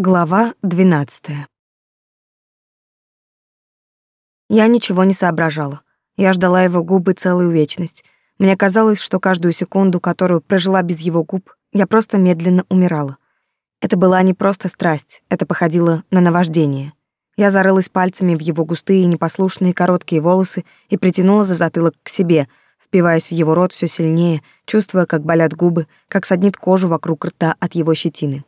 Глава 12. Я ничего не соображала. Я ждала его губы целую вечность. Мне казалось, что каждую секунду, которую прожила без его губ, я просто медленно умирала. Это была не просто страсть, это походило на наваждение. Я зарылась пальцами в его густые, непослушные, короткие волосы и притянула за затылок к себе, впиваясь в его рот все сильнее, чувствуя, как болят губы, как саднит кожу вокруг рта от его щетины.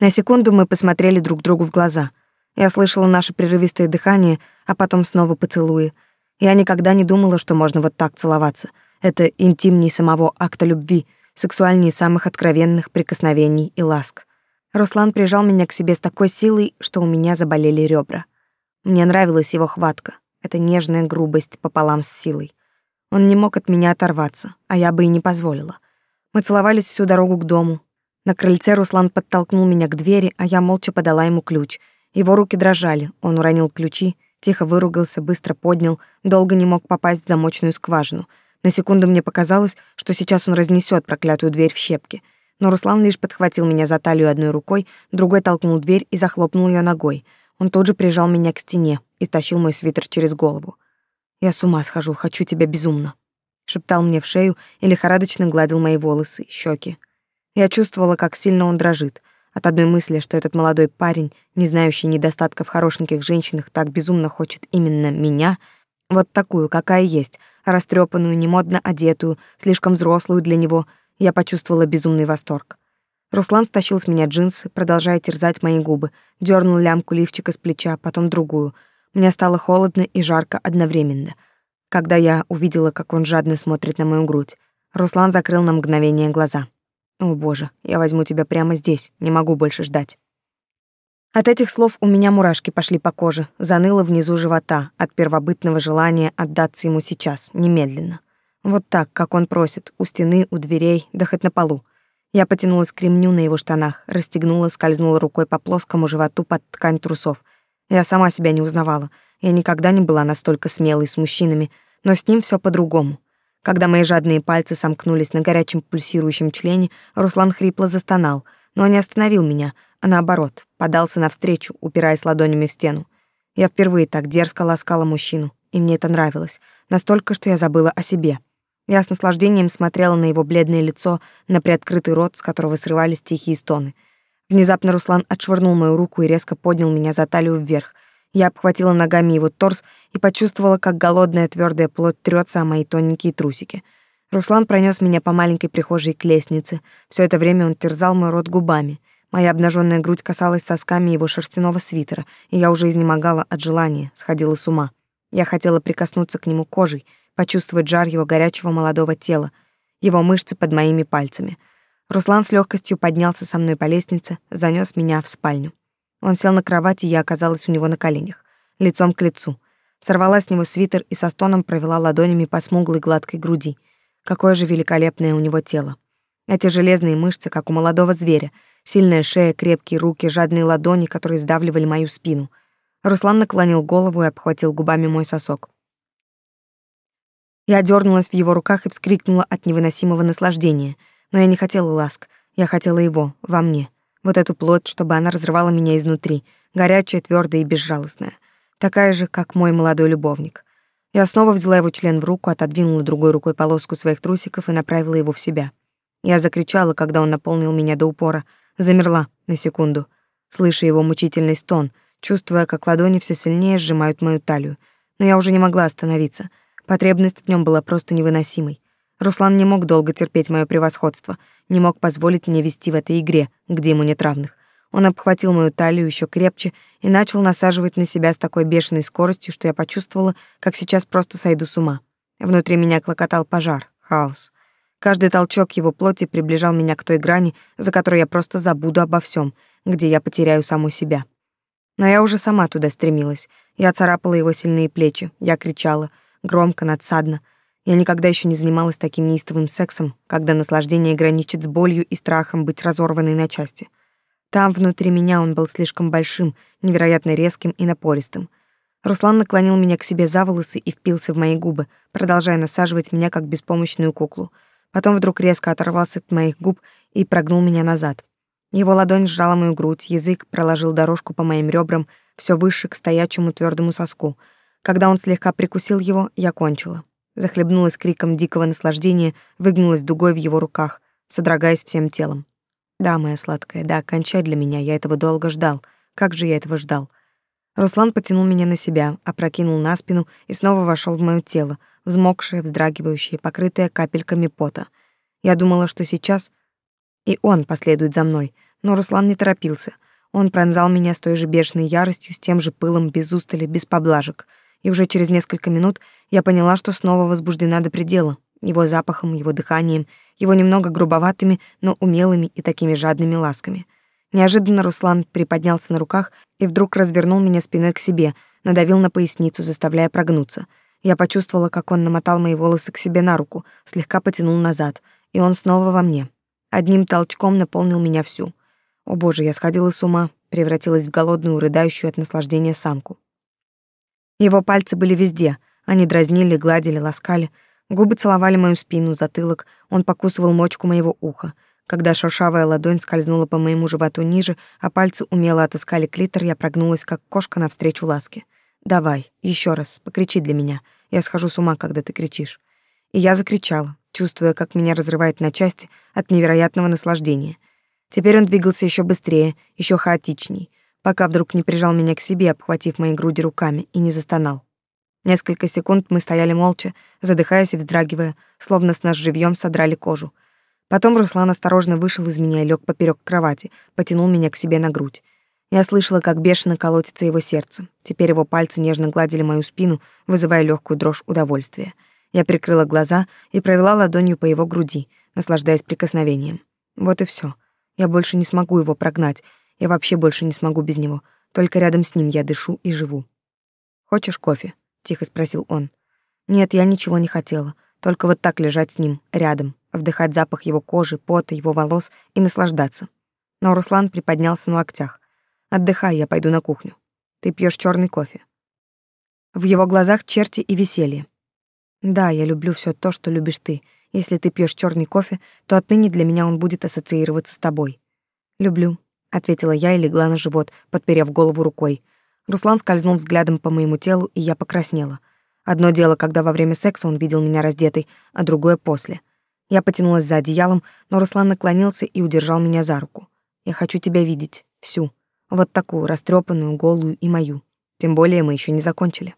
На секунду мы посмотрели друг другу в глаза. Я слышала наше прерывистое дыхание, а потом снова поцелуи. Я никогда не думала, что можно вот так целоваться. Это интимнее самого акта любви, сексуальнее самых откровенных прикосновений и ласк. Руслан прижал меня к себе с такой силой, что у меня заболели ребра. Мне нравилась его хватка, эта нежная грубость пополам с силой. Он не мог от меня оторваться, а я бы и не позволила. Мы целовались всю дорогу к дому, на крыльце Руслан подтолкнул меня к двери, а я молча подала ему ключ. Его руки дрожали, он уронил ключи, тихо выругался, быстро поднял, долго не мог попасть в замочную скважину. На секунду мне показалось, что сейчас он разнесет проклятую дверь в щепки. Но Руслан лишь подхватил меня за талию одной рукой, другой толкнул дверь и захлопнул ее ногой. Он тут же прижал меня к стене и стащил мой свитер через голову. «Я с ума схожу, хочу тебя безумно», — шептал мне в шею и лихорадочно гладил мои волосы, щеки. Я чувствовала, как сильно он дрожит. От одной мысли, что этот молодой парень, не знающий недостатков в хорошеньких женщинах, так безумно хочет именно меня, вот такую, какая есть, растрепанную, немодно одетую, слишком взрослую для него, я почувствовала безумный восторг. Руслан стащил с меня джинсы, продолжая терзать мои губы, дернул лямку лифчика с плеча, потом другую. Мне стало холодно и жарко одновременно. Когда я увидела, как он жадно смотрит на мою грудь, Руслан закрыл на мгновение глаза. О, боже, я возьму тебя прямо здесь, не могу больше ждать. От этих слов у меня мурашки пошли по коже, заныло внизу живота от первобытного желания отдаться ему сейчас, немедленно. Вот так, как он просит, у стены, у дверей, да хоть на полу. Я потянулась к ремню на его штанах, расстегнула, скользнула рукой по плоскому животу под ткань трусов. Я сама себя не узнавала. Я никогда не была настолько смелой с мужчинами, но с ним все по-другому. Когда мои жадные пальцы сомкнулись на горячем пульсирующем члене, Руслан хрипло застонал, но не остановил меня, а наоборот, подался навстречу, упираясь ладонями в стену. Я впервые так дерзко ласкала мужчину, и мне это нравилось, настолько, что я забыла о себе. Я с наслаждением смотрела на его бледное лицо, на приоткрытый рот, с которого срывались тихие стоны. Внезапно Руслан отшвырнул мою руку и резко поднял меня за талию вверх, я обхватила ногами его торс и почувствовала, как голодная твердая плоть трется о мои тоненькие трусики. Руслан пронес меня по маленькой прихожей к лестнице. Все это время он терзал мой рот губами. Моя обнаженная грудь касалась сосками его шерстяного свитера, и я уже изнемогала от желания, сходила с ума. Я хотела прикоснуться к нему кожей, почувствовать жар его горячего молодого тела, его мышцы под моими пальцами. Руслан с легкостью поднялся со мной по лестнице, занес меня в спальню. Он сел на кровати, и я оказалась у него на коленях, лицом к лицу. Сорвала с него свитер и со стоном провела ладонями по смуглой гладкой груди. Какое же великолепное у него тело. Эти железные мышцы, как у молодого зверя, сильная шея, крепкие руки, жадные ладони, которые сдавливали мою спину. Руслан наклонил голову и обхватил губами мой сосок. Я дернулась в его руках и вскрикнула от невыносимого наслаждения. Но я не хотела ласк, я хотела его, во мне вот эту плоть, чтобы она разрывала меня изнутри, горячая, твердая и безжалостная, такая же, как мой молодой любовник. Я снова взяла его член в руку, отодвинула другой рукой полоску своих трусиков и направила его в себя. Я закричала, когда он наполнил меня до упора, замерла на секунду, слыша его мучительный стон, чувствуя, как ладони все сильнее сжимают мою талию. Но я уже не могла остановиться. Потребность в нем была просто невыносимой. Руслан не мог долго терпеть мое превосходство, не мог позволить мне вести в этой игре, где ему нет равных. Он обхватил мою талию еще крепче и начал насаживать на себя с такой бешеной скоростью, что я почувствовала, как сейчас просто сойду с ума. Внутри меня клокотал пожар, хаос. Каждый толчок его плоти приближал меня к той грани, за которой я просто забуду обо всем, где я потеряю саму себя. Но я уже сама туда стремилась. Я царапала его сильные плечи, я кричала, громко, надсадно — я никогда еще не занималась таким неистовым сексом, когда наслаждение граничит с болью и страхом быть разорванной на части. Там, внутри меня, он был слишком большим, невероятно резким и напористым. Руслан наклонил меня к себе за волосы и впился в мои губы, продолжая насаживать меня как беспомощную куклу. Потом вдруг резко оторвался от моих губ и прогнул меня назад. Его ладонь сжала мою грудь, язык проложил дорожку по моим ребрам все выше к стоячему твердому соску. Когда он слегка прикусил его, я кончила. Захлебнулась криком дикого наслаждения, выгнулась дугой в его руках, содрогаясь всем телом. Да, моя сладкая, да, кончай для меня, я этого долго ждал. Как же я этого ждал? Руслан потянул меня на себя, опрокинул на спину и снова вошел в моё тело, взмокшее, вздрагивающее, покрытое капельками пота. Я думала, что сейчас и он последует за мной, но Руслан не торопился. Он пронзал меня с той же бешеной яростью, с тем же пылом, без устали, без поблажек. И уже через несколько минут я поняла, что снова возбуждена до предела. Его запахом, его дыханием, его немного грубоватыми, но умелыми и такими жадными ласками. Неожиданно Руслан приподнялся на руках и вдруг развернул меня спиной к себе, надавил на поясницу, заставляя прогнуться. Я почувствовала, как он намотал мои волосы к себе на руку, слегка потянул назад, и он снова во мне. Одним толчком наполнил меня всю. О боже, я сходила с ума, превратилась в голодную, рыдающую от наслаждения самку. Его пальцы были везде. Они дразнили, гладили, ласкали. Губы целовали мою спину, затылок. Он покусывал мочку моего уха. Когда шершавая ладонь скользнула по моему животу ниже, а пальцы умело отыскали клитор, я прогнулась, как кошка навстречу ласке. «Давай, еще раз, покричи для меня. Я схожу с ума, когда ты кричишь». И я закричала, чувствуя, как меня разрывает на части от невероятного наслаждения. Теперь он двигался еще быстрее, еще хаотичней, пока вдруг не прижал меня к себе, обхватив мои груди руками, и не застонал. Несколько секунд мы стояли молча, задыхаясь и вздрагивая, словно с нас живьем содрали кожу. Потом Руслан осторожно вышел из меня и лег поперек кровати, потянул меня к себе на грудь. Я слышала, как бешено колотится его сердце. Теперь его пальцы нежно гладили мою спину, вызывая легкую дрожь удовольствия. Я прикрыла глаза и провела ладонью по его груди, наслаждаясь прикосновением. Вот и все. Я больше не смогу его прогнать. Я вообще больше не смогу без него. Только рядом с ним я дышу и живу. «Хочешь кофе?» — тихо спросил он. Нет, я ничего не хотела. Только вот так лежать с ним, рядом, вдыхать запах его кожи, пота, его волос и наслаждаться. Но Руслан приподнялся на локтях. «Отдыхай, я пойду на кухню. Ты пьешь черный кофе». В его глазах черти и веселье. Да, я люблю все то, что любишь ты. Если ты пьешь черный кофе, то отныне для меня он будет ассоциироваться с тобой. Люблю, ответила я и легла на живот, подперев голову рукой. Руслан скользнул взглядом по моему телу, и я покраснела. Одно дело, когда во время секса он видел меня раздетой, а другое после. Я потянулась за одеялом, но Руслан наклонился и удержал меня за руку. Я хочу тебя видеть, всю. Вот такую, растрепанную, голую и мою. Тем более мы еще не закончили.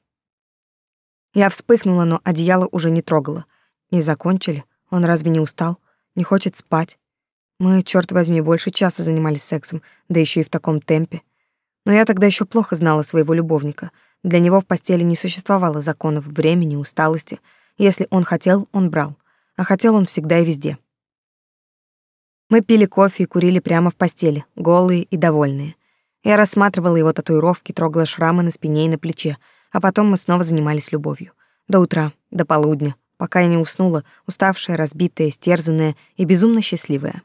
Я вспыхнула, но одеяло уже не трогала. Не закончили? Он разве не устал? Не хочет спать? Мы, черт возьми, больше часа занимались сексом, да еще и в таком темпе. Но я тогда еще плохо знала своего любовника. Для него в постели не существовало законов времени, усталости. Если он хотел, он брал. А хотел он всегда и везде. Мы пили кофе и курили прямо в постели, голые и довольные. Я рассматривала его татуировки, трогала шрамы на спине и на плече, а потом мы снова занимались любовью. До утра, до полудня, пока я не уснула, уставшая, разбитая, истерзанная и безумно счастливая.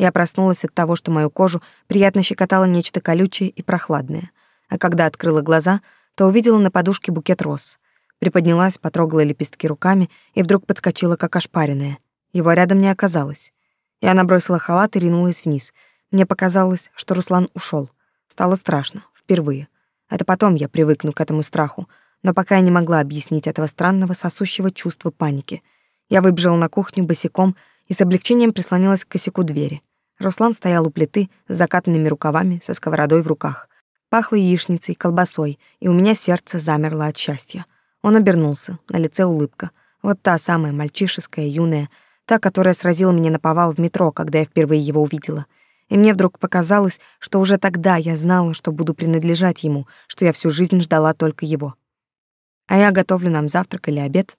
Я проснулась от того, что мою кожу приятно щекотало нечто колючее и прохладное. А когда открыла глаза, то увидела на подушке букет роз. Приподнялась, потрогала лепестки руками и вдруг подскочила, как ошпаренная. Его рядом не оказалось. Я набросила халат и ринулась вниз. Мне показалось, что Руслан ушел. Стало страшно, впервые. Это потом я привыкну к этому страху, но пока я не могла объяснить этого странного сосущего чувства паники. Я выбежала на кухню босиком и с облегчением прислонилась к косяку двери. Руслан стоял у плиты с закатанными рукавами, со сковородой в руках. Пахло яичницей, колбасой, и у меня сердце замерло от счастья. Он обернулся, на лице улыбка. Вот та самая мальчишеская, юная, та, которая сразила меня на повал в метро, когда я впервые его увидела — и мне вдруг показалось, что уже тогда я знала, что буду принадлежать ему, что я всю жизнь ждала только его. А я готовлю нам завтрак или обед.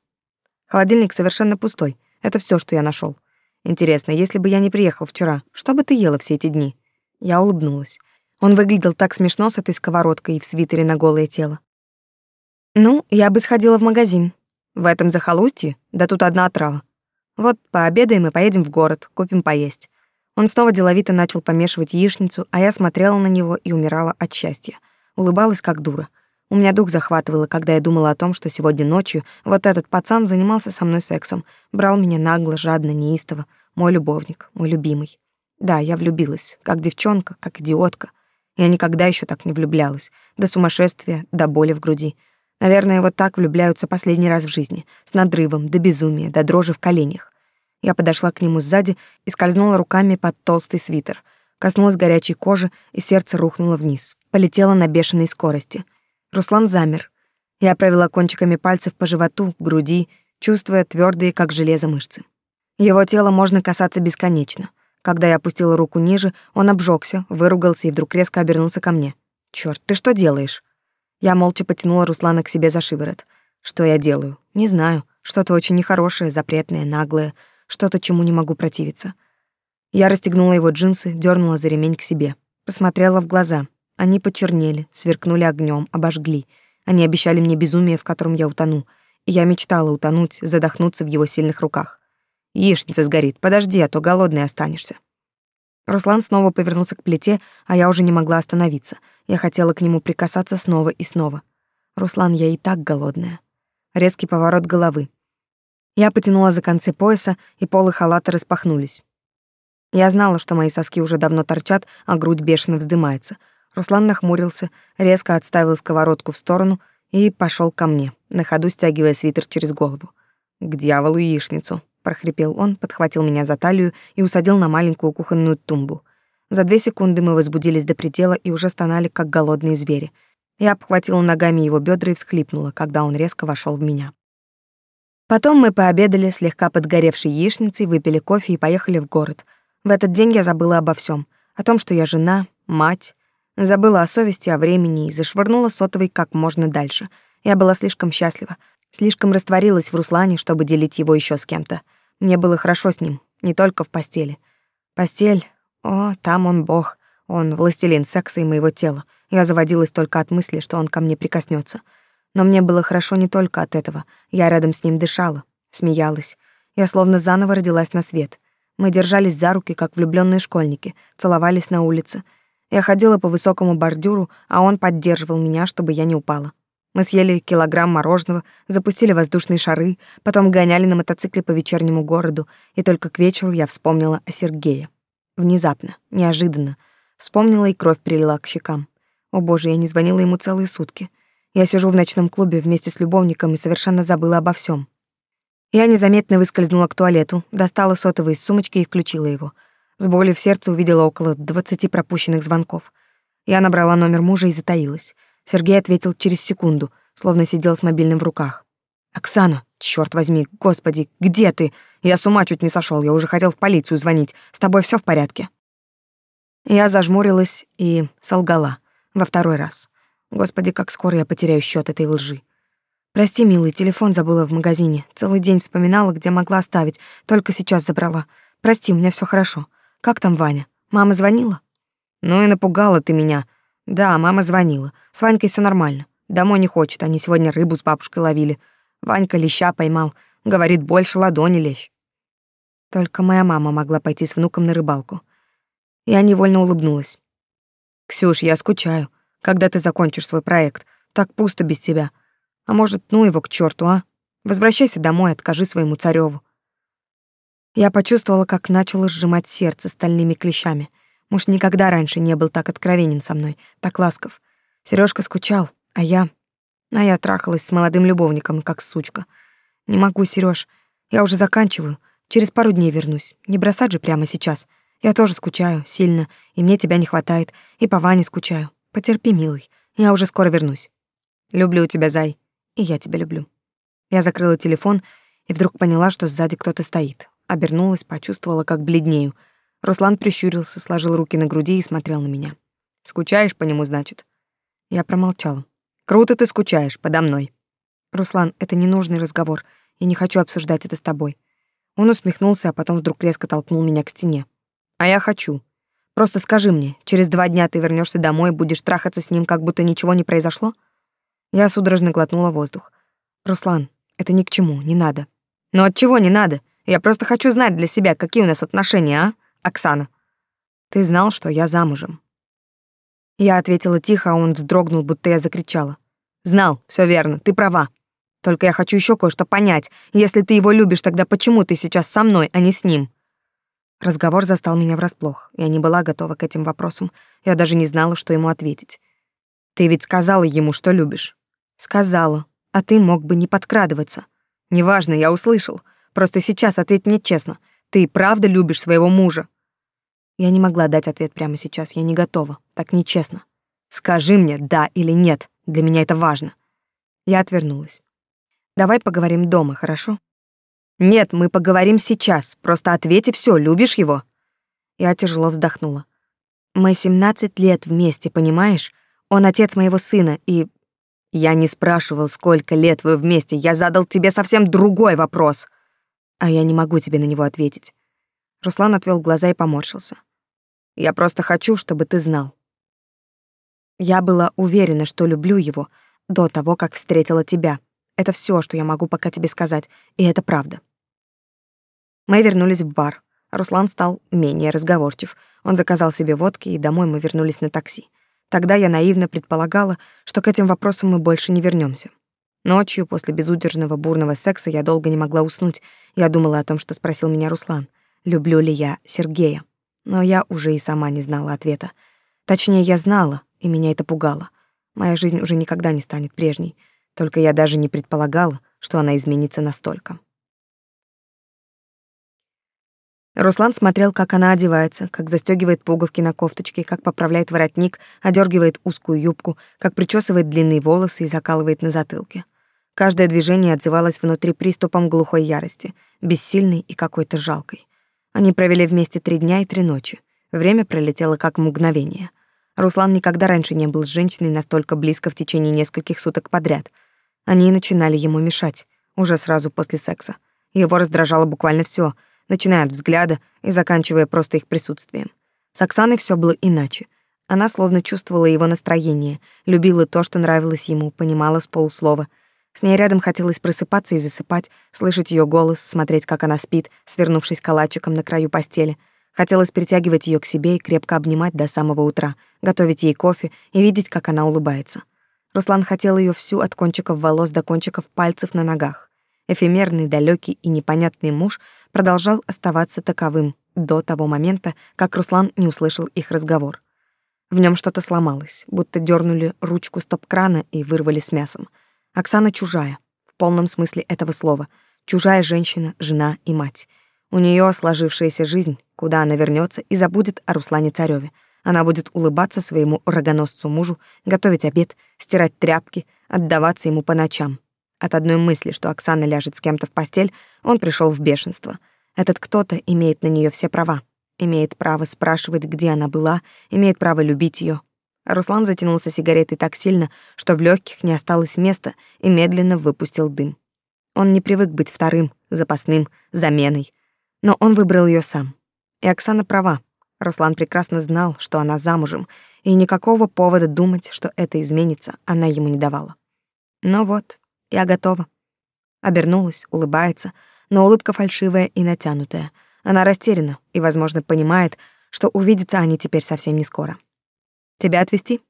Холодильник совершенно пустой. Это все, что я нашел. Интересно, если бы я не приехал вчера, что бы ты ела все эти дни? Я улыбнулась. Он выглядел так смешно с этой сковородкой и в свитере на голое тело. Ну, я бы сходила в магазин. В этом захолустье? Да тут одна отрава. Вот пообедаем и поедем в город, купим поесть. Он снова деловито начал помешивать яичницу, а я смотрела на него и умирала от счастья. Улыбалась как дура. У меня дух захватывало, когда я думала о том, что сегодня ночью вот этот пацан занимался со мной сексом, брал меня нагло, жадно, неистово, мой любовник, мой любимый. Да, я влюбилась, как девчонка, как идиотка. Я никогда еще так не влюблялась. До сумасшествия, до боли в груди. Наверное, вот так влюбляются последний раз в жизни. С надрывом, до безумия, до дрожи в коленях. Я подошла к нему сзади и скользнула руками под толстый свитер. Коснулась горячей кожи, и сердце рухнуло вниз. Полетело на бешеной скорости. Руслан замер. Я провела кончиками пальцев по животу, груди, чувствуя твердые, как железо, мышцы. Его тело можно касаться бесконечно. Когда я опустила руку ниже, он обжегся, выругался и вдруг резко обернулся ко мне. Черт, ты что делаешь?» Я молча потянула Руслана к себе за шиворот. Что я делаю? Не знаю. Что-то очень нехорошее, запретное, наглое, что-то, чему не могу противиться. Я расстегнула его джинсы, дернула за ремень к себе. Посмотрела в глаза. Они почернели, сверкнули огнем, обожгли. Они обещали мне безумие, в котором я утону. И я мечтала утонуть, задохнуться в его сильных руках. Яичница сгорит, подожди, а то голодный останешься. Руслан снова повернулся к плите, а я уже не могла остановиться. Я хотела к нему прикасаться снова и снова. Руслан, я и так голодная. Резкий поворот головы. Я потянула за концы пояса, и полы халата распахнулись. Я знала, что мои соски уже давно торчат, а грудь бешено вздымается. Руслан нахмурился, резко отставил сковородку в сторону и пошел ко мне, на ходу стягивая свитер через голову. К дьяволу яичницу прохрипел он, подхватил меня за талию и усадил на маленькую кухонную тумбу. За две секунды мы возбудились до предела и уже стонали, как голодные звери. Я обхватила ногами его бедра и всхлипнула, когда он резко вошел в меня. Потом мы пообедали слегка подгоревшей яичницей, выпили кофе и поехали в город. В этот день я забыла обо всем, О том, что я жена, мать. Забыла о совести, о времени и зашвырнула сотовый как можно дальше. Я была слишком счастлива, Слишком растворилась в Руслане, чтобы делить его еще с кем-то. Мне было хорошо с ним, не только в постели. Постель, о, там он бог, он властелин секса и моего тела. Я заводилась только от мысли, что он ко мне прикоснется. Но мне было хорошо не только от этого. Я рядом с ним дышала, смеялась. Я словно заново родилась на свет. Мы держались за руки, как влюбленные школьники, целовались на улице. Я ходила по высокому бордюру, а он поддерживал меня, чтобы я не упала. Мы съели килограмм мороженого, запустили воздушные шары, потом гоняли на мотоцикле по вечернему городу, и только к вечеру я вспомнила о Сергее. Внезапно, неожиданно. Вспомнила, и кровь прилила к щекам. О боже, я не звонила ему целые сутки. Я сижу в ночном клубе вместе с любовником и совершенно забыла обо всем. Я незаметно выскользнула к туалету, достала сотовый из сумочки и включила его. С болью в сердце увидела около двадцати пропущенных звонков. Я набрала номер мужа и затаилась. Сергей ответил через секунду, словно сидел с мобильным в руках. «Оксана, черт возьми, господи, где ты? Я с ума чуть не сошел, я уже хотел в полицию звонить. С тобой все в порядке?» Я зажмурилась и солгала во второй раз. Господи, как скоро я потеряю счет этой лжи. Прости, милый, телефон забыла в магазине. Целый день вспоминала, где могла оставить, только сейчас забрала. Прости, у меня все хорошо. Как там Ваня? Мама звонила? Ну и напугала ты меня. Да, мама звонила. С Ванькой все нормально. Домой не хочет, они сегодня рыбу с бабушкой ловили. Ванька леща поймал. Говорит, больше ладони лещ. Только моя мама могла пойти с внуком на рыбалку. Я невольно улыбнулась. «Ксюш, я скучаю. Когда ты закончишь свой проект? Так пусто без тебя. А может, ну его к черту, а? Возвращайся домой, откажи своему цареву. Я почувствовала, как начало сжимать сердце стальными клещами — Муж никогда раньше не был так откровенен со мной, так ласков. Сережка скучал, а я... А я трахалась с молодым любовником, как сучка. Не могу, Сереж. Я уже заканчиваю. Через пару дней вернусь. Не бросать же прямо сейчас. Я тоже скучаю, сильно, и мне тебя не хватает, и по Ване скучаю. Потерпи, милый. Я уже скоро вернусь. Люблю тебя, зай. И я тебя люблю. Я закрыла телефон и вдруг поняла, что сзади кто-то стоит. Обернулась, почувствовала, как бледнею — Руслан прищурился, сложил руки на груди и смотрел на меня. «Скучаешь по нему, значит?» Я промолчала. «Круто ты скучаешь подо мной». «Руслан, это ненужный разговор. Я не хочу обсуждать это с тобой». Он усмехнулся, а потом вдруг резко толкнул меня к стене. «А я хочу. Просто скажи мне, через два дня ты вернешься домой и будешь трахаться с ним, как будто ничего не произошло?» Я судорожно глотнула воздух. «Руслан, это ни к чему, не надо». «Но от чего не надо? Я просто хочу знать для себя, какие у нас отношения, а?» Оксана, ты знал, что я замужем?» Я ответила тихо, а он вздрогнул, будто я закричала. «Знал, все верно, ты права. Только я хочу еще кое-что понять. Если ты его любишь, тогда почему ты сейчас со мной, а не с ним?» Разговор застал меня врасплох. Я не была готова к этим вопросам. Я даже не знала, что ему ответить. Ты ведь сказала ему, что любишь. Сказала. А ты мог бы не подкрадываться. Неважно, я услышал. Просто сейчас ответь мне честно. Ты правда любишь своего мужа? Я не могла дать ответ прямо сейчас. Я не готова. Так нечестно. Скажи мне, да или нет. Для меня это важно. Я отвернулась. Давай поговорим дома, хорошо? Нет, мы поговорим сейчас. Просто ответь и всё, любишь его? Я тяжело вздохнула. Мы 17 лет вместе, понимаешь? Он отец моего сына, и я не спрашивал, сколько лет вы вместе. Я задал тебе совсем другой вопрос. А я не могу тебе на него ответить. Руслан отвел глаза и поморщился. Я просто хочу, чтобы ты знал. Я была уверена, что люблю его до того, как встретила тебя. Это всё, что я могу пока тебе сказать, и это правда. Мы вернулись в бар. Руслан стал менее разговорчив. Он заказал себе водки, и домой мы вернулись на такси. Тогда я наивно предполагала, что к этим вопросам мы больше не вернемся. Ночью, после безудержного бурного секса, я долго не могла уснуть. Я думала о том, что спросил меня Руслан. Люблю ли я Сергея? Но я уже и сама не знала ответа. Точнее, я знала, и меня это пугало. Моя жизнь уже никогда не станет прежней. Только я даже не предполагала, что она изменится настолько. Руслан смотрел, как она одевается, как застегивает пуговки на кофточке, как поправляет воротник, одергивает узкую юбку, как причесывает длинные волосы и закалывает на затылке. Каждое движение отзывалось внутри приступом глухой ярости, бессильной и какой-то жалкой. Они провели вместе три дня и три ночи. Время пролетело как мгновение. Руслан никогда раньше не был с женщиной настолько близко в течение нескольких суток подряд. Они начинали ему мешать, уже сразу после секса. Его раздражало буквально все — начиная от взгляда и заканчивая просто их присутствием. С Оксаной все было иначе. Она словно чувствовала его настроение, любила то, что нравилось ему, понимала с полуслова. С ней рядом хотелось просыпаться и засыпать, слышать ее голос, смотреть, как она спит, свернувшись калачиком на краю постели. Хотелось притягивать ее к себе и крепко обнимать до самого утра, готовить ей кофе и видеть, как она улыбается. Руслан хотел ее всю от кончиков волос до кончиков пальцев на ногах. Эфемерный, далекий и непонятный муж продолжал оставаться таковым до того момента, как Руслан не услышал их разговор. В нем что-то сломалось, будто дернули ручку стоп-крана и вырвали с мясом. Оксана чужая, в полном смысле этого слова. Чужая женщина, жена и мать. У нее сложившаяся жизнь, куда она вернется и забудет о Руслане Цареве. Она будет улыбаться своему рогоносцу мужу, готовить обед, стирать тряпки, отдаваться ему по ночам, от одной мысли, что Оксана ляжет с кем-то в постель, он пришел в бешенство. Этот кто-то имеет на нее все права. Имеет право спрашивать, где она была, имеет право любить ее. Руслан затянулся сигаретой так сильно, что в легких не осталось места и медленно выпустил дым. Он не привык быть вторым, запасным, заменой. Но он выбрал ее сам. И Оксана права. Руслан прекрасно знал, что она замужем, и никакого повода думать, что это изменится, она ему не давала. Но вот, я готова. Обернулась, улыбается, но улыбка фальшивая и натянутая. Она растеряна и, возможно, понимает, что увидятся они теперь совсем не скоро. Тебя отвезти?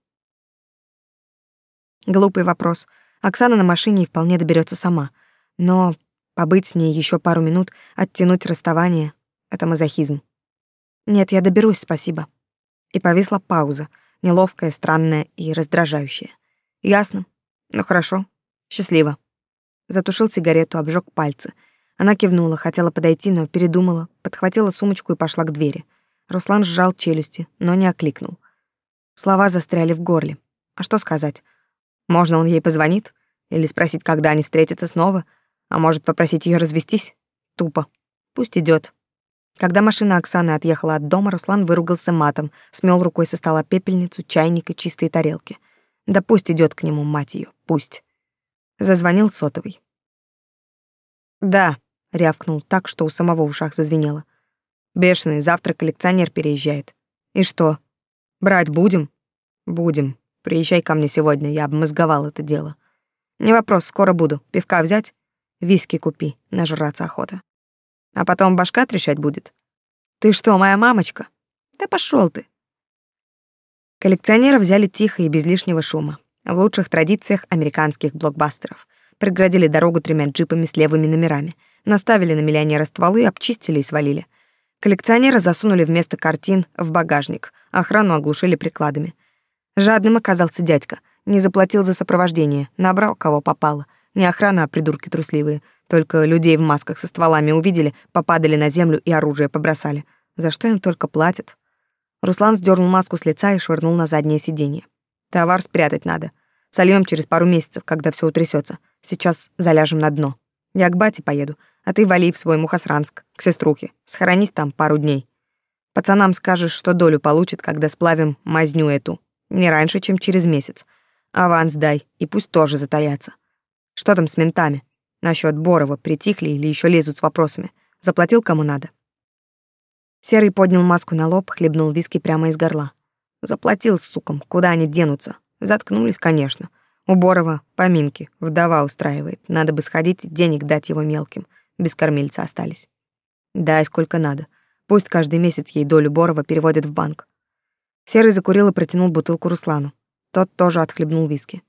Глупый вопрос. Оксана на машине и вполне доберется сама. Но побыть с ней еще пару минут, оттянуть расставание — это мазохизм. Нет, я доберусь, спасибо. И повисла пауза, неловкая, странная и раздражающая. Ясно. Ну хорошо, Счастливо. Затушил сигарету, обжег пальцы. Она кивнула, хотела подойти, но передумала, подхватила сумочку и пошла к двери. Руслан сжал челюсти, но не окликнул. Слова застряли в горле. А что сказать? Можно он ей позвонит? Или спросить, когда они встретятся снова? А может, попросить ее развестись? Тупо. Пусть идет. Когда машина Оксаны отъехала от дома, Руслан выругался матом, смел рукой со стола пепельницу, чайник и чистые тарелки. Да пусть идет к нему, мать ее, пусть. Зазвонил сотовый. «Да», — рявкнул так, что у самого в ушах зазвенело. «Бешеный, завтра коллекционер переезжает. И что? Брать будем?» «Будем. Приезжай ко мне сегодня, я обмозговал это дело. Не вопрос, скоро буду. Пивка взять? Виски купи, нажраться охота. А потом башка трещать будет. Ты что, моя мамочка? Да пошел ты!» Коллекционера взяли тихо и без лишнего шума в лучших традициях американских блокбастеров. Преградили дорогу тремя джипами с левыми номерами, наставили на миллионера стволы, обчистили и свалили. Коллекционера засунули вместо картин в багажник, охрану оглушили прикладами. Жадным оказался дядька, не заплатил за сопровождение, набрал кого попало. Не охрана, а придурки трусливые. Только людей в масках со стволами увидели, попадали на землю и оружие побросали. За что им только платят? Руслан сдернул маску с лица и швырнул на заднее сиденье. Товар спрятать надо. Сольем через пару месяцев, когда все утрясется. Сейчас заляжем на дно. Я к бате поеду, а ты вали в свой Мухосранск, к сеструхе. Схоронись там пару дней. Пацанам скажешь, что долю получит, когда сплавим мазню эту. Не раньше, чем через месяц. Аванс дай, и пусть тоже затаятся. Что там с ментами? Насчет Борова притихли или еще лезут с вопросами? Заплатил кому надо? Серый поднял маску на лоб, хлебнул виски прямо из горла. Заплатил, сукам, куда они денутся? Заткнулись, конечно. У Борова поминки, вдова устраивает. Надо бы сходить, денег дать его мелким. Без кормильца остались. Дай сколько надо. Пусть каждый месяц ей долю Борова переводят в банк. Серый закурил и протянул бутылку Руслану. Тот тоже отхлебнул виски.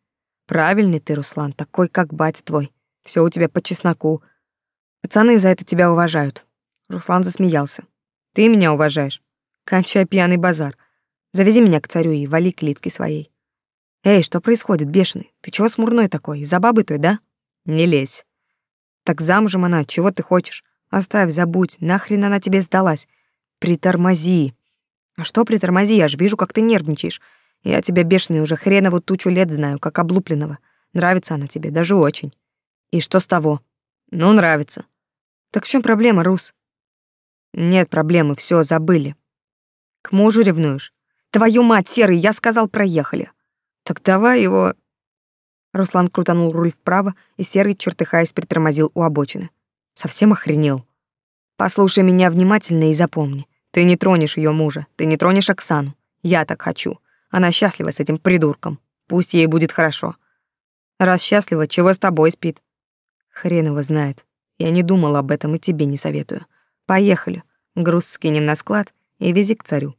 Правильный ты, Руслан, такой, как батя твой. Все у тебя по чесноку. Пацаны за это тебя уважают. Руслан засмеялся. Ты меня уважаешь? Кончай пьяный базар. Завези меня к царю и вали к Литке своей. Эй, что происходит, бешеный? Ты чего смурной такой? За бабой той, да? Не лезь. Так замужем она, чего ты хочешь? Оставь, забудь, нахрен она тебе сдалась? Притормози. А что притормози, я ж вижу, как ты нервничаешь. Я тебя бешеный уже хренову тучу лет знаю, как облупленного. Нравится она тебе, даже очень. И что с того? Ну, нравится. Так в чем проблема, Рус? Нет проблемы, все забыли. К мужу ревнуешь? Твою мать, Серый, я сказал, проехали. Так давай его... Руслан крутанул руль вправо, и Серый, чертыхаясь, притормозил у обочины. Совсем охренел. Послушай меня внимательно и запомни. Ты не тронешь ее мужа, ты не тронешь Оксану. Я так хочу. Она счастлива с этим придурком. Пусть ей будет хорошо. Раз счастлива, чего с тобой спит? Хрен его знает. Я не думал об этом и тебе не советую. Поехали. Груз скинем на склад и вези к царю.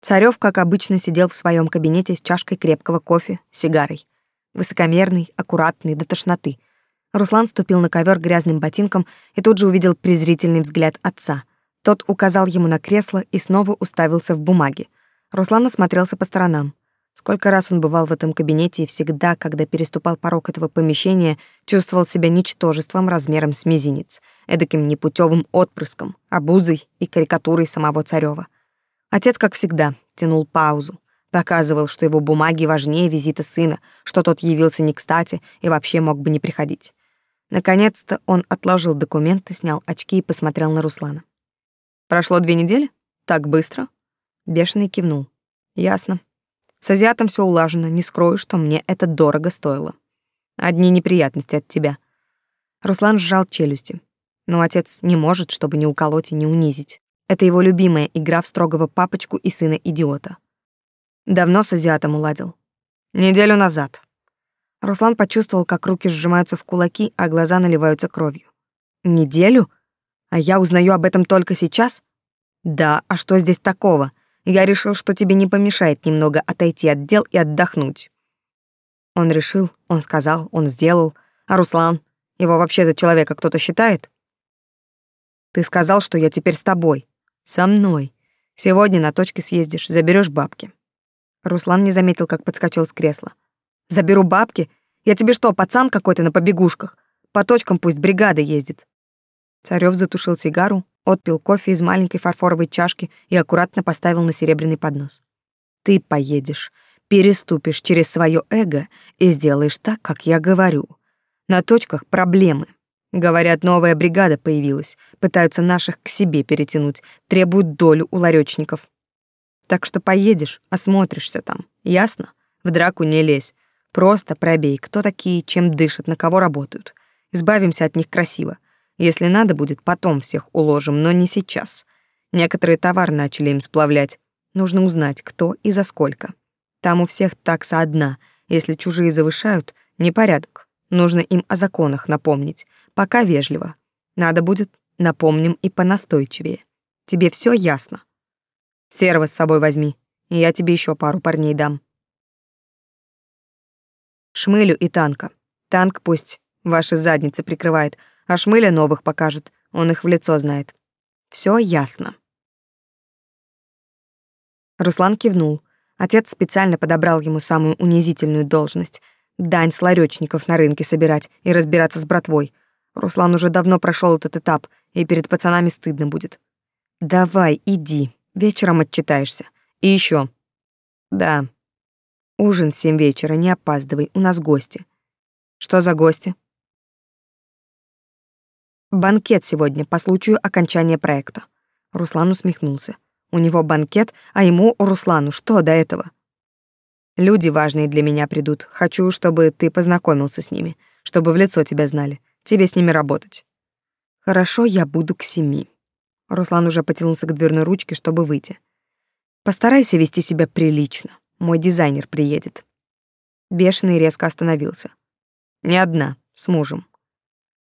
Царёв, как обычно, сидел в своем кабинете с чашкой крепкого кофе, сигарой. Высокомерный, аккуратный, до тошноты. Руслан ступил на ковер грязным ботинком и тут же увидел презрительный взгляд отца. Тот указал ему на кресло и снова уставился в бумаги. Руслан осмотрелся по сторонам. Сколько раз он бывал в этом кабинете и всегда, когда переступал порог этого помещения, чувствовал себя ничтожеством размером с мизинец, эдаким непутевым отпрыском, обузой и карикатурой самого Царёва. Отец, как всегда, тянул паузу, показывал, что его бумаги важнее визита сына, что тот явился не кстати и вообще мог бы не приходить. Наконец-то он отложил документы, снял очки и посмотрел на Руслана. «Прошло две недели? Так быстро?» Бешеный кивнул. «Ясно. С азиатом все улажено, не скрою, что мне это дорого стоило. Одни неприятности от тебя». Руслан сжал челюсти. Но отец не может, чтобы не уколоть и не унизить. Это его любимая игра в строгого папочку и сына-идиота. Давно с азиатом уладил. Неделю назад. Руслан почувствовал, как руки сжимаются в кулаки, а глаза наливаются кровью. Неделю? А я узнаю об этом только сейчас? Да, а что здесь такого? Я решил, что тебе не помешает немного отойти от дел и отдохнуть. Он решил, он сказал, он сделал. А Руслан? Его вообще за человека кто-то считает? Ты сказал, что я теперь с тобой. Со мной. Сегодня на точке съездишь, заберешь бабки. Руслан не заметил, как подскочил с кресла. Заберу бабки? Я тебе что, пацан какой-то на побегушках? По точкам пусть бригада ездит. Царёв затушил сигару, отпил кофе из маленькой фарфоровой чашки и аккуратно поставил на серебряный поднос. Ты поедешь, переступишь через свое эго и сделаешь так, как я говорю. На точках проблемы. Говорят, новая бригада появилась, пытаются наших к себе перетянуть, требуют долю у ларёчников. Так что поедешь, осмотришься там, ясно? В драку не лезь. Просто пробей, кто такие, чем дышат, на кого работают. Избавимся от них красиво. Если надо будет, потом всех уложим, но не сейчас. Некоторые товар начали им сплавлять. Нужно узнать, кто и за сколько. Там у всех такса одна. Если чужие завышают, непорядок. Нужно им о законах напомнить. Пока вежливо. Надо будет, напомним и понастойчивее. Тебе все ясно? Серого с собой возьми, и я тебе еще пару парней дам. Шмылю и танка. Танк пусть ваши задницы прикрывает, а шмыля новых покажет, он их в лицо знает. Все ясно. Руслан кивнул. Отец специально подобрал ему самую унизительную должность — дань с на рынке собирать и разбираться с братвой. Руслан уже давно прошел этот этап, и перед пацанами стыдно будет. «Давай, иди, вечером отчитаешься. И еще. Да, ужин в семь вечера, не опаздывай, у нас гости». «Что за гости?» «Банкет сегодня по случаю окончания проекта». Руслан усмехнулся. У него банкет, а ему, Руслану, что до этого? Люди важные для меня придут. Хочу, чтобы ты познакомился с ними, чтобы в лицо тебя знали. Тебе с ними работать. Хорошо, я буду к семи. Руслан уже потянулся к дверной ручке, чтобы выйти. Постарайся вести себя прилично. Мой дизайнер приедет. Бешеный резко остановился. Не одна, с мужем.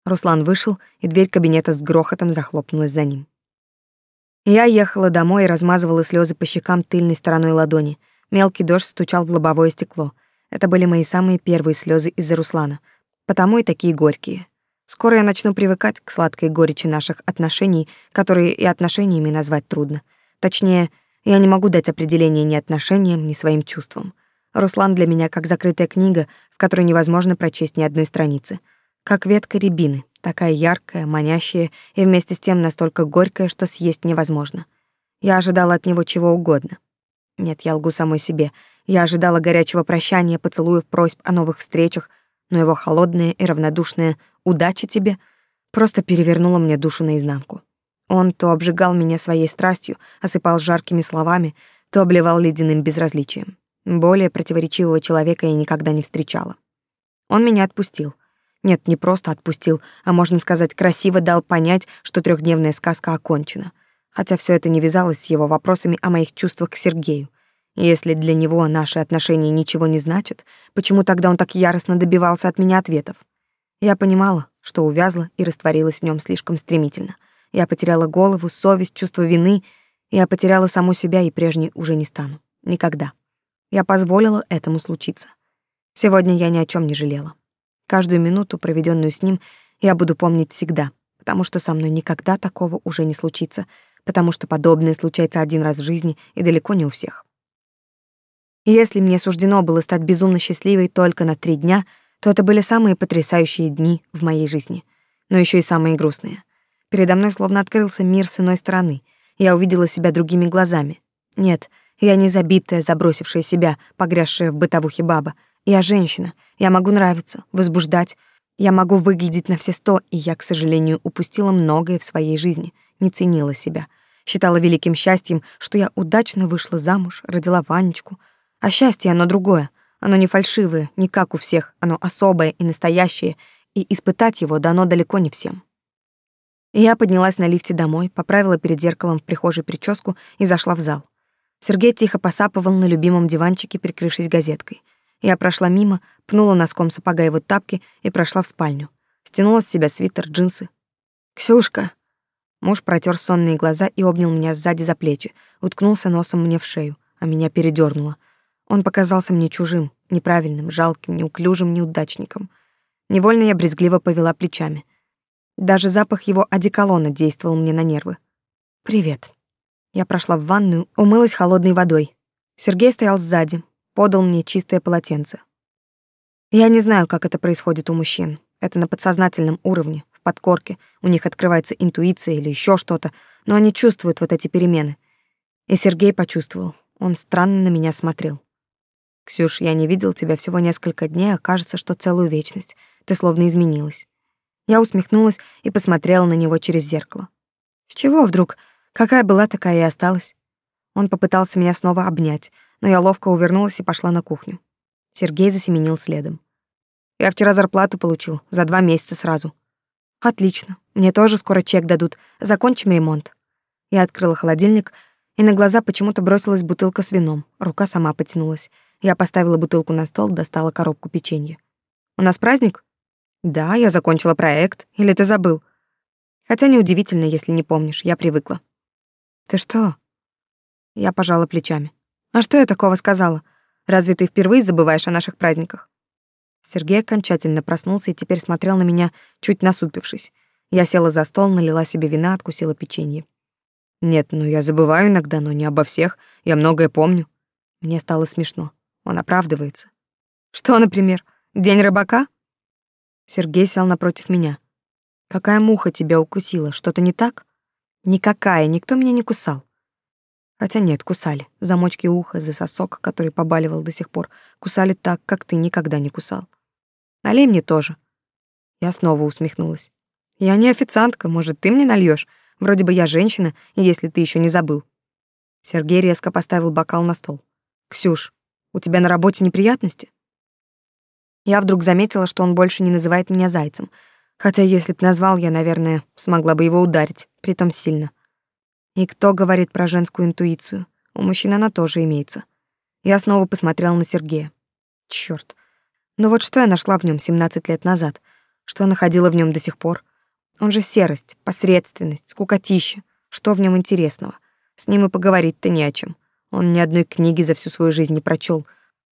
Руслан вышел, и дверь кабинета с грохотом захлопнулась за ним. Я ехала домой и размазывала слезы по щекам тыльной стороной ладони. Мелкий дождь стучал в лобовое стекло. Это были мои самые первые слезы из-за Руслана. Потому и такие горькие. Скоро я начну привыкать к сладкой горечи наших отношений, которые и отношениями назвать трудно. Точнее, я не могу дать определение ни отношениям, ни своим чувствам. Руслан для меня как закрытая книга, в которой невозможно прочесть ни одной страницы. Как ветка рябины, такая яркая, манящая и вместе с тем настолько горькая, что съесть невозможно. Я ожидала от него чего угодно. Нет, я лгу самой себе. Я ожидала горячего прощания, поцелуев, просьб о новых встречах, но его холодное и равнодушное «удачи тебе» просто перевернуло мне душу наизнанку. Он то обжигал меня своей страстью, осыпал жаркими словами, то обливал ледяным безразличием. Более противоречивого человека я никогда не встречала. Он меня отпустил — нет, не просто отпустил, а, можно сказать, красиво дал понять, что трехдневная сказка окончена. Хотя все это не вязалось с его вопросами о моих чувствах к Сергею. Если для него наши отношения ничего не значат, почему тогда он так яростно добивался от меня ответов? Я понимала, что увязла и растворилась в нем слишком стремительно. Я потеряла голову, совесть, чувство вины. Я потеряла саму себя и прежней уже не стану. Никогда. Я позволила этому случиться. Сегодня я ни о чем не жалела. Каждую минуту, проведенную с ним, я буду помнить всегда, потому что со мной никогда такого уже не случится, потому что подобное случается один раз в жизни и далеко не у всех. Если мне суждено было стать безумно счастливой только на три дня, то это были самые потрясающие дни в моей жизни, но еще и самые грустные. Передо мной словно открылся мир с иной стороны. Я увидела себя другими глазами. Нет, я не забитая, забросившая себя, погрязшая в бытовухе баба. Я женщина, я могу нравиться, возбуждать, я могу выглядеть на все сто, и я, к сожалению, упустила многое в своей жизни, не ценила себя. Считала великим счастьем, что я удачно вышла замуж, родила Ванечку. А счастье оно другое, оно не фальшивое, не как у всех, оно особое и настоящее, и испытать его дано далеко не всем. Я поднялась на лифте домой, поправила перед зеркалом в прихожей прическу и зашла в зал. Сергей тихо посапывал на любимом диванчике, прикрывшись газеткой — я прошла мимо, пнула носком сапога его тапки и прошла в спальню. Стянула с себя свитер, джинсы. «Ксюшка!» Муж протер сонные глаза и обнял меня сзади за плечи, уткнулся носом мне в шею, а меня передернуло. Он показался мне чужим, неправильным, жалким, неуклюжим неудачником. Невольно я брезгливо повела плечами. Даже запах его одеколона действовал мне на нервы. «Привет». Я прошла в ванную, умылась холодной водой. Сергей стоял сзади, подал мне чистое полотенце. Я не знаю, как это происходит у мужчин. Это на подсознательном уровне, в подкорке. У них открывается интуиция или еще что-то, но они чувствуют вот эти перемены. И Сергей почувствовал. Он странно на меня смотрел. «Ксюш, я не видел тебя всего несколько дней, а кажется, что целую вечность. Ты словно изменилась». Я усмехнулась и посмотрела на него через зеркало. «С чего вдруг? Какая была, такая и осталась?» Он попытался меня снова обнять, но я ловко увернулась и пошла на кухню. Сергей засеменил следом. Я вчера зарплату получил, за два месяца сразу. Отлично, мне тоже скоро чек дадут, закончим ремонт. Я открыла холодильник, и на глаза почему-то бросилась бутылка с вином. Рука сама потянулась. Я поставила бутылку на стол, достала коробку печенья. «У нас праздник?» «Да, я закончила проект. Или ты забыл?» Хотя неудивительно, если не помнишь, я привыкла. «Ты что?» Я пожала плечами. А что я такого сказала? Разве ты впервые забываешь о наших праздниках? Сергей окончательно проснулся и теперь смотрел на меня, чуть насупившись. Я села за стол, налила себе вина, откусила печенье. Нет, ну я забываю иногда, но не обо всех. Я многое помню. Мне стало смешно. Он оправдывается. Что, например, день рыбака? Сергей сел напротив меня. Какая муха тебя укусила? Что-то не так? Никакая, никто меня не кусал. Хотя нет, кусали. Замочки уха, за сосок, который побаливал до сих пор, кусали так, как ты никогда не кусал. Налей мне тоже. Я снова усмехнулась. Я не официантка, может, ты мне нальешь? Вроде бы я женщина, если ты еще не забыл. Сергей резко поставил бокал на стол. Ксюш, у тебя на работе неприятности? Я вдруг заметила, что он больше не называет меня зайцем, хотя если б назвал, я, наверное, смогла бы его ударить, притом сильно. И кто говорит про женскую интуицию? У мужчин она тоже имеется. Я снова посмотрела на Сергея. Чёрт. Ну вот что я нашла в нем 17 лет назад? Что находила в нем до сих пор? Он же серость, посредственность, скукотища. Что в нем интересного? С ним и поговорить-то не о чем. Он ни одной книги за всю свою жизнь не прочел.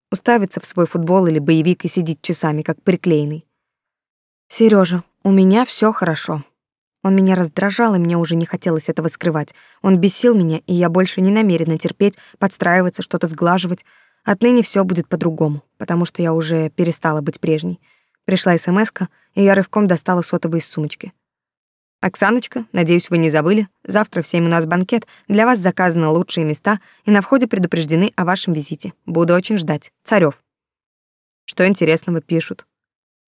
Уставится в свой футбол или боевик и сидит часами, как приклеенный. Сережа, у меня все хорошо. Он меня раздражал, и мне уже не хотелось этого скрывать. Он бесил меня, и я больше не намерена терпеть, подстраиваться, что-то сглаживать. Отныне все будет по-другому, потому что я уже перестала быть прежней. Пришла смс и я рывком достала сотовый из сумочки. «Оксаночка, надеюсь, вы не забыли. Завтра в семь у нас банкет. Для вас заказаны лучшие места, и на входе предупреждены о вашем визите. Буду очень ждать. Царёв». Что интересного пишут?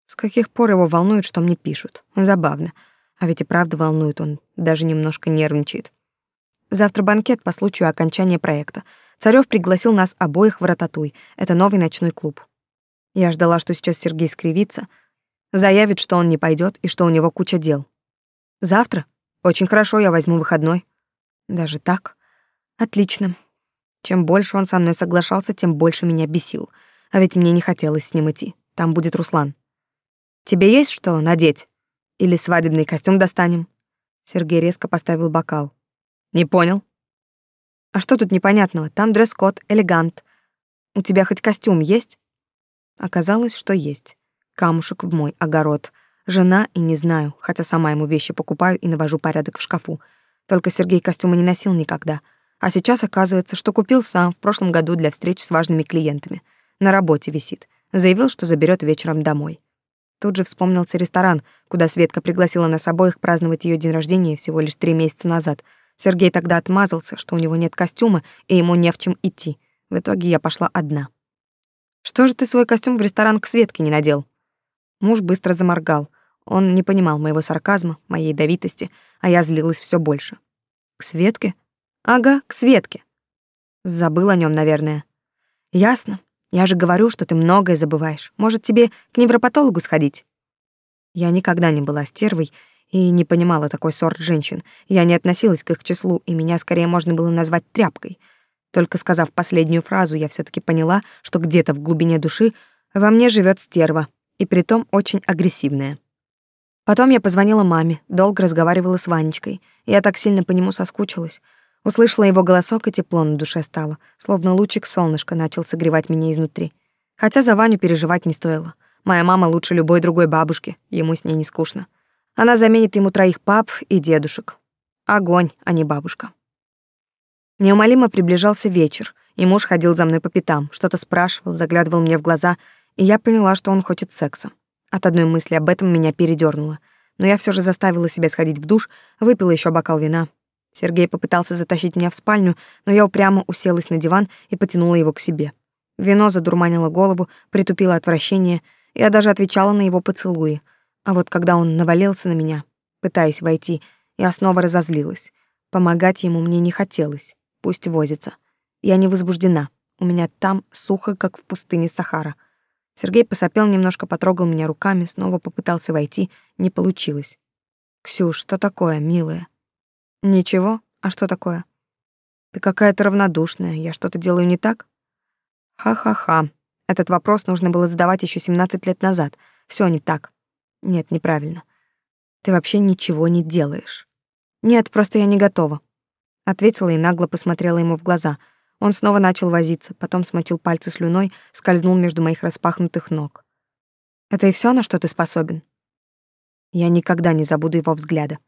С каких пор его волнует, что мне пишут? Забавно. А ведь и правда волнует он, даже немножко нервничает. Завтра банкет по случаю окончания проекта. Царёв пригласил нас обоих в Рататуй. Это новый ночной клуб. Я ждала, что сейчас Сергей скривится, заявит, что он не пойдет и что у него куча дел. Завтра? Очень хорошо, я возьму выходной. Даже так? Отлично. Чем больше он со мной соглашался, тем больше меня бесил. А ведь мне не хотелось с ним идти. Там будет Руслан. Тебе есть что надеть? Или свадебный костюм достанем? Сергей резко поставил бокал. Не понял. А что тут непонятного? Там дресс-код, элегант. У тебя хоть костюм есть? Оказалось, что есть. Камушек в мой огород. Жена и не знаю, хотя сама ему вещи покупаю и навожу порядок в шкафу. Только Сергей костюмы не носил никогда. А сейчас оказывается, что купил сам в прошлом году для встреч с важными клиентами. На работе висит. Заявил, что заберет вечером домой. Тут же вспомнился ресторан, куда Светка пригласила нас обоих праздновать ее день рождения всего лишь три месяца назад. Сергей тогда отмазался, что у него нет костюма и ему не в чем идти. В итоге я пошла одна. «Что же ты свой костюм в ресторан к Светке не надел?» Муж быстро заморгал. Он не понимал моего сарказма, моей давитости, а я злилась все больше. К Светке? Ага, к Светке. Забыл о нем, наверное. Ясно. Я же говорю, что ты многое забываешь. Может, тебе к невропатологу сходить? Я никогда не была стервой и не понимала такой сорт женщин. Я не относилась к их числу, и меня скорее можно было назвать тряпкой. Только сказав последнюю фразу, я все таки поняла, что где-то в глубине души во мне живет стерва, и притом очень агрессивная. Потом я позвонила маме, долго разговаривала с Ванечкой. Я так сильно по нему соскучилась. Услышала его голосок, и тепло на душе стало, словно лучик солнышка начал согревать меня изнутри. Хотя за Ваню переживать не стоило. Моя мама лучше любой другой бабушки, ему с ней не скучно. Она заменит ему троих пап и дедушек. Огонь, а не бабушка. Неумолимо приближался вечер, и муж ходил за мной по пятам, что-то спрашивал, заглядывал мне в глаза — и я поняла, что он хочет секса. От одной мысли об этом меня передёрнуло, но я все же заставила себя сходить в душ, выпила еще бокал вина. Сергей попытался затащить меня в спальню, но я упрямо уселась на диван и потянула его к себе. Вино задурманило голову, притупило отвращение, я даже отвечала на его поцелуи. А вот когда он навалился на меня, пытаясь войти, я снова разозлилась. Помогать ему мне не хотелось, пусть возится. Я не возбуждена, у меня там сухо, как в пустыне Сахара — Сергей посопел немножко, потрогал меня руками, снова попытался войти, не получилось. «Ксюш, что такое, милая?» «Ничего. А что такое?» «Ты какая-то равнодушная. Я что-то делаю не так?» «Ха-ха-ха. Этот вопрос нужно было задавать еще 17 лет назад. Все не так. Нет, неправильно. Ты вообще ничего не делаешь». «Нет, просто я не готова», — ответила и нагло посмотрела ему в глаза — он снова начал возиться, потом смочил пальцы слюной, скользнул между моих распахнутых ног. «Это и все, на что ты способен?» Я никогда не забуду его взгляда.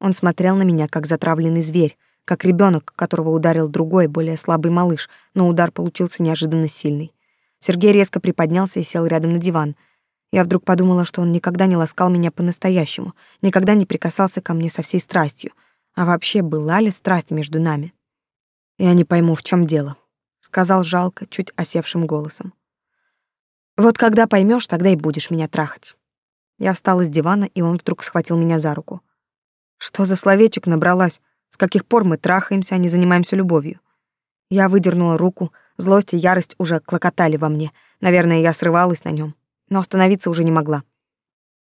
Он смотрел на меня, как затравленный зверь, как ребенок, которого ударил другой, более слабый малыш, но удар получился неожиданно сильный. Сергей резко приподнялся и сел рядом на диван. Я вдруг подумала, что он никогда не ласкал меня по-настоящему, никогда не прикасался ко мне со всей страстью. А вообще, была ли страсть между нами? Я не пойму, в чем дело, сказал жалко, чуть осевшим голосом. Вот когда поймешь, тогда и будешь меня трахать. Я встала с дивана, и он вдруг схватил меня за руку. Что за словечек набралась? С каких пор мы трахаемся, а не занимаемся любовью? Я выдернула руку, злость и ярость уже клокотали во мне. Наверное, я срывалась на нем, но остановиться уже не могла.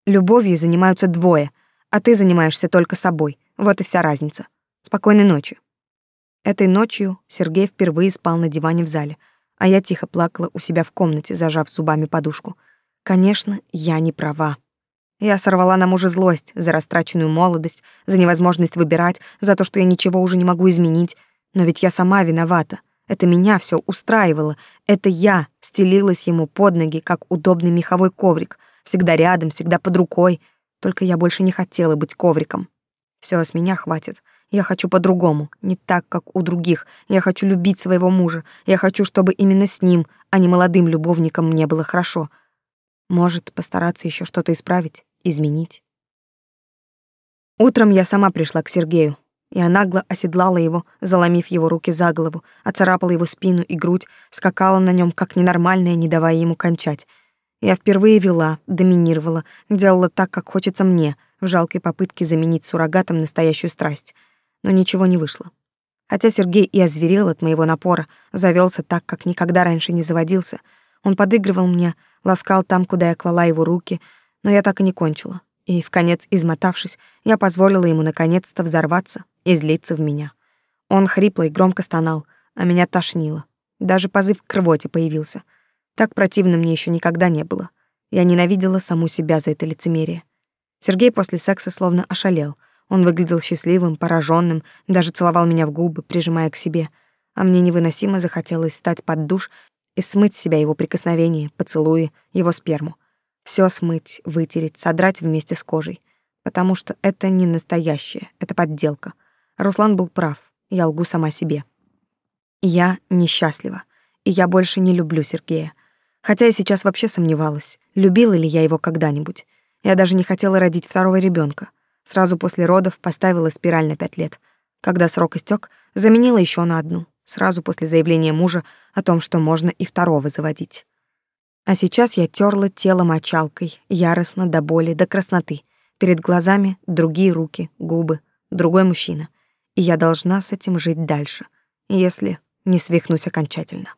Любовью занимаются двое, а ты занимаешься только собой. Вот и вся разница. Спокойной ночи. Этой ночью Сергей впервые спал на диване в зале, а я тихо плакала у себя в комнате, зажав зубами подушку. Конечно, я не права. Я сорвала на мужа злость за растраченную молодость, за невозможность выбирать, за то, что я ничего уже не могу изменить. Но ведь я сама виновата. Это меня все устраивало. Это я стелилась ему под ноги, как удобный меховой коврик. Всегда рядом, всегда под рукой. Только я больше не хотела быть ковриком. Все, с меня хватит. Я хочу по-другому, не так, как у других. Я хочу любить своего мужа. Я хочу, чтобы именно с ним, а не молодым любовником, мне было хорошо. Может, постараться еще что-то исправить? изменить. Утром я сама пришла к Сергею. Я нагло оседлала его, заломив его руки за голову, оцарапала его спину и грудь, скакала на нем как ненормальная, не давая ему кончать. Я впервые вела, доминировала, делала так, как хочется мне, в жалкой попытке заменить суррогатом настоящую страсть. Но ничего не вышло. Хотя Сергей и озверел от моего напора, завелся так, как никогда раньше не заводился. Он подыгрывал мне, ласкал там, куда я клала его руки — но я так и не кончила. И, в конец измотавшись, я позволила ему наконец-то взорваться и злиться в меня. Он хрипло и громко стонал, а меня тошнило. Даже позыв к рвоте появился. Так противно мне еще никогда не было. Я ненавидела саму себя за это лицемерие. Сергей после секса словно ошалел. Он выглядел счастливым, пораженным, даже целовал меня в губы, прижимая к себе. А мне невыносимо захотелось стать под душ и смыть с себя его прикосновения, поцелуи, его сперму. Все смыть, вытереть, содрать вместе с кожей. Потому что это не настоящее, это подделка. Руслан был прав, я лгу сама себе. Я несчастлива, и я больше не люблю Сергея. Хотя я сейчас вообще сомневалась, любила ли я его когда-нибудь. Я даже не хотела родить второго ребенка. Сразу после родов поставила спираль на пять лет. Когда срок истек, заменила еще на одну, сразу после заявления мужа о том, что можно и второго заводить. А сейчас я терла тело мочалкой, яростно до боли, до красноты. Перед глазами другие руки, губы, другой мужчина. И я должна с этим жить дальше, если не свихнусь окончательно.